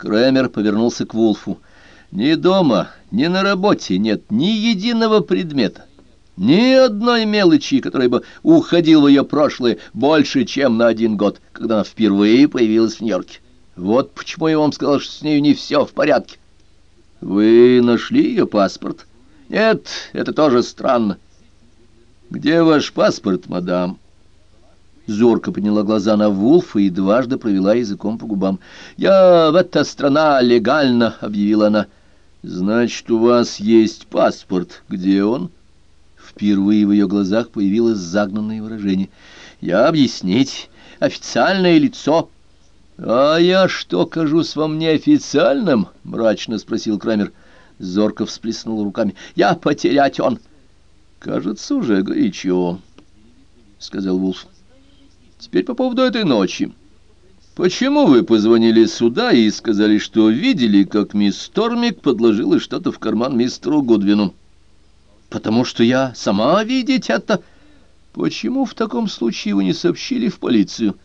Кремер повернулся к Вулфу. «Ни дома, ни на работе нет ни единого предмета, ни одной мелочи, которая бы уходила в ее прошлое больше, чем на один год, когда она впервые появилась в Нью-Йорке. Вот почему я вам сказал, что с нею не все в порядке». «Вы нашли ее паспорт?» «Нет, это тоже странно». «Где ваш паспорт, мадам?» Зорко подняла глаза на Вулфа и дважды провела языком по губам. «Я в эта страна легально», — объявила она. «Значит, у вас есть паспорт. Где он?» Впервые в ее глазах появилось загнанное выражение. «Я объяснить. Официальное лицо». «А я что, кажусь вам неофициальным?» — мрачно спросил Крамер. Зорко всплеснул руками. «Я потерять он». «Кажется, уже горячо», — сказал Вулф. Теперь по поводу этой ночи. Почему вы позвонили сюда и сказали, что видели, как мисс Тормик подложила что-то в карман мистеру Гудвину? Потому что я сама видеть это... Почему в таком случае вы не сообщили в полицию?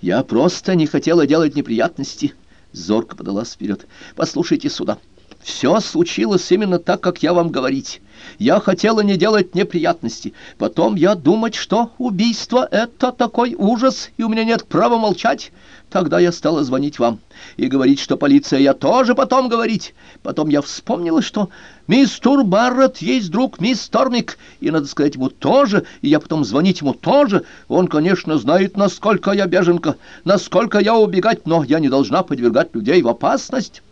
Я просто не хотела делать неприятности. Зорко подалась вперед. Послушайте сюда. Все случилось именно так, как я вам говорить. Я хотела не делать неприятности. Потом я думать, что убийство — это такой ужас, и у меня нет права молчать. Тогда я стала звонить вам и говорить, что полиция я тоже потом говорить. Потом я вспомнила, что мистер Барретт есть друг мисс Тормик, и надо сказать ему тоже, и я потом звонить ему тоже. Он, конечно, знает, насколько я беженка, насколько я убегать, но я не должна подвергать людей в опасность».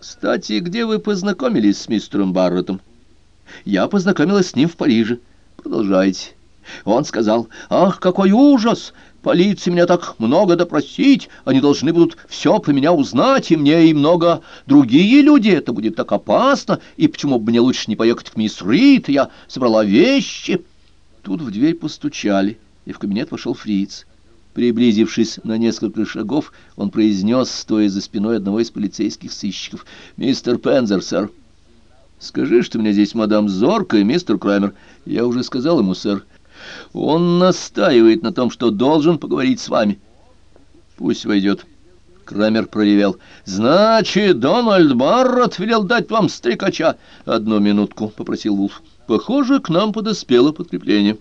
«Кстати, где вы познакомились с мистером Барреттом?» «Я познакомилась с ним в Париже. Продолжайте». Он сказал, «Ах, какой ужас! Полиция меня так много допросить, они должны будут все про меня узнать, и мне, и много другие люди, это будет так опасно, и почему бы мне лучше не поехать к мисс Рид, я собрала вещи». Тут в дверь постучали, и в кабинет вошел фриц. Приблизившись на несколько шагов, он произнес, стоя за спиной одного из полицейских сыщиков, «Мистер Пензер, сэр». «Скажи, что меня здесь мадам Зорка и мистер Крамер». «Я уже сказал ему, сэр». «Он настаивает на том, что должен поговорить с вами». «Пусть войдет». Крамер проревел. «Значит, Дональд Барретт велел дать вам стрекача». «Одну минутку», — попросил Вулф. «Похоже, к нам подоспело подкрепление».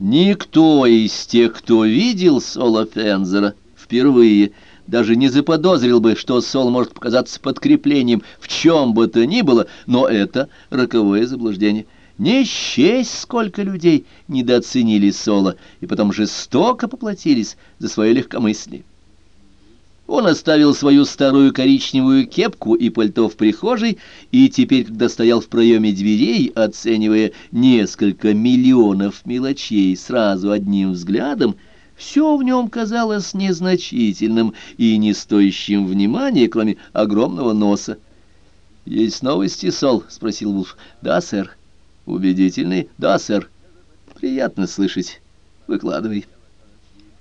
Никто из тех, кто видел Сола Фензера впервые, даже не заподозрил бы, что Сол может показаться подкреплением в чем бы то ни было, но это роковое заблуждение. Не счесть, сколько людей недооценили Сола и потом жестоко поплатились за свое легкомыслие. Он оставил свою старую коричневую кепку и пальто в прихожей, и теперь, когда стоял в проеме дверей, оценивая несколько миллионов мелочей сразу одним взглядом, все в нем казалось незначительным и не стоящим внимания, кроме огромного носа. «Есть новости, Сол?» — спросил Вулф. «Да, сэр». «Убедительный?» «Да, сэр». «Приятно слышать. Выкладывай».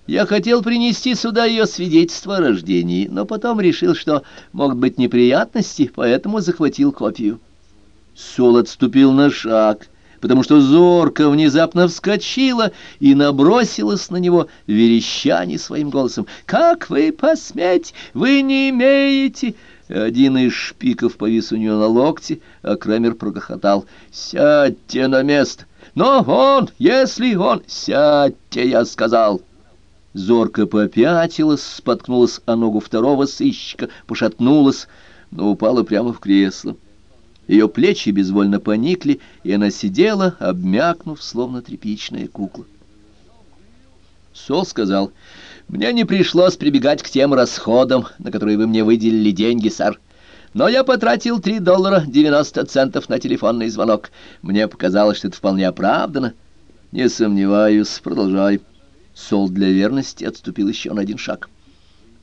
Я хотел принести сюда ее свидетельство о рождении, но потом решил, что могут быть неприятности, поэтому захватил копию. Сол отступил на шаг, потому что зорко внезапно вскочила и набросилась на него, вереща не своим голосом. «Как вы посметь? Вы не имеете...» Один из шпиков повис у нее на локте, а Крамер прогохотал. «Сядьте на место!» «Но он, если он...» «Сядьте, я сказал!» Зорко попятилась, споткнулась о ногу второго сыщика, пошатнулась, но упала прямо в кресло. Ее плечи безвольно поникли, и она сидела, обмякнув, словно тряпичная кукла. Сол сказал, «Мне не пришлось прибегать к тем расходам, на которые вы мне выделили деньги, сэр. Но я потратил 3 доллара 90 центов на телефонный звонок. Мне показалось, что это вполне оправдано. Не сомневаюсь, продолжай». Сол для верности отступил еще на один шаг.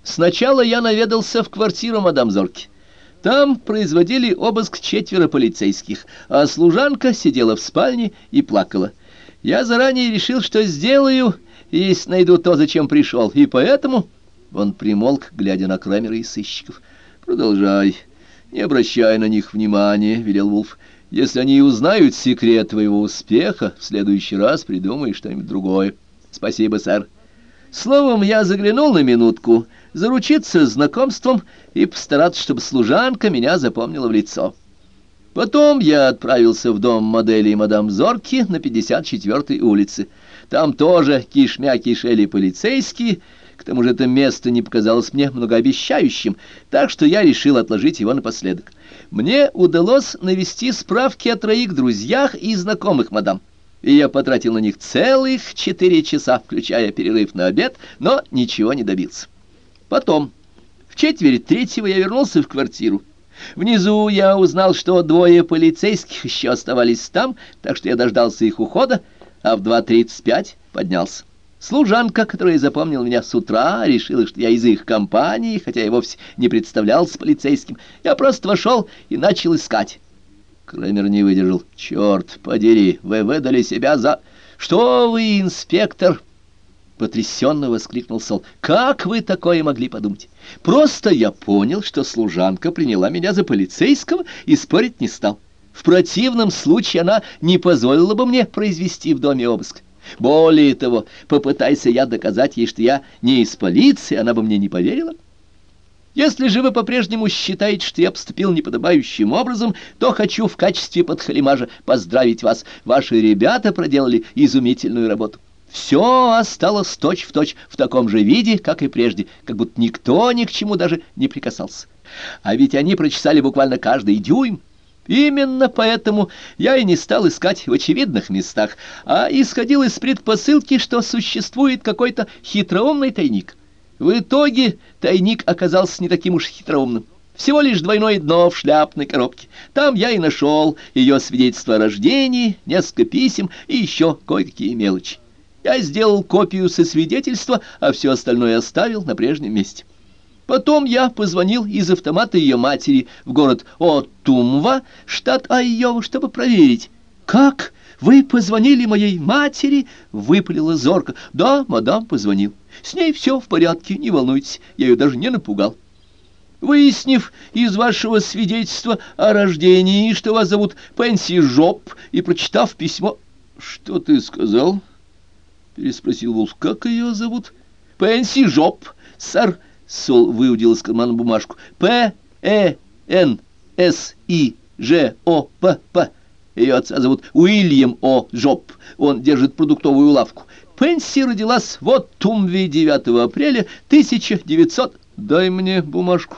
Сначала я наведался в квартиру мадам Зорки. Там производили обыск четверо полицейских, а служанка сидела в спальне и плакала. Я заранее решил, что сделаю, если найду то, зачем пришел, и поэтому... Он примолк, глядя на Крамера и сыщиков. «Продолжай. Не обращай на них внимания», — велел Вулф. «Если они узнают секрет твоего успеха, в следующий раз придумай что-нибудь другое». «Спасибо, сэр». Словом, я заглянул на минутку, заручиться знакомством и постараться, чтобы служанка меня запомнила в лицо. Потом я отправился в дом модели мадам Зорки на 54-й улице. Там тоже кишмя кишели полицейские, к тому же это место не показалось мне многообещающим, так что я решил отложить его напоследок. Мне удалось навести справки о троих друзьях и знакомых мадам и я потратил на них целых четыре часа, включая перерыв на обед, но ничего не добился. Потом, в четверть третьего я вернулся в квартиру. Внизу я узнал, что двое полицейских еще оставались там, так что я дождался их ухода, а в 2.35 поднялся. Служанка, которая запомнила меня с утра, решила, что я из их компании, хотя я вовсе не представлялся полицейским. Я просто вошел и начал искать. Крамер не выдержал. «Черт подери, вы выдали себя за...» «Что вы, инспектор?» Потрясенно воскликнул Сол. «Как вы такое могли подумать? Просто я понял, что служанка приняла меня за полицейского и спорить не стал. В противном случае она не позволила бы мне произвести в доме обыск. Более того, попытайся я доказать ей, что я не из полиции, она бы мне не поверила». Если же вы по-прежнему считаете, что я поступил неподобающим образом, то хочу в качестве подхалимажа поздравить вас. Ваши ребята проделали изумительную работу. Все осталось точь-в-точь точь в таком же виде, как и прежде, как будто никто ни к чему даже не прикасался. А ведь они прочесали буквально каждый дюйм. Именно поэтому я и не стал искать в очевидных местах, а исходил из предпосылки, что существует какой-то хитроумный тайник. В итоге тайник оказался не таким уж хитроумным. Всего лишь двойное дно в шляпной коробке. Там я и нашел ее свидетельство о рождении, несколько писем и еще кое-какие мелочи. Я сделал копию со свидетельства, а все остальное оставил на прежнем месте. Потом я позвонил из автомата ее матери в город Отумва, штат Айова, чтобы проверить, как вы позвонили моей матери?» — выпалила зорко. «Да, мадам, позвонил. С ней все в порядке, не волнуйтесь, я ее даже не напугал». Выяснив из вашего свидетельства о рождении, что вас зовут Пенси Жоп, и прочитав письмо... — Что ты сказал? — переспросил Вулф. — Как ее зовут? — Пенси Жоп, сэр. Сол выудил из кармана бумажку. — П-Э-Н-С-И-Ж-О-П-П. Ее отца зовут Уильям О. Джоб. Он держит продуктовую лавку. Пенси родилась в Оттумве 9 апреля 1900... «Дай мне бумажку»,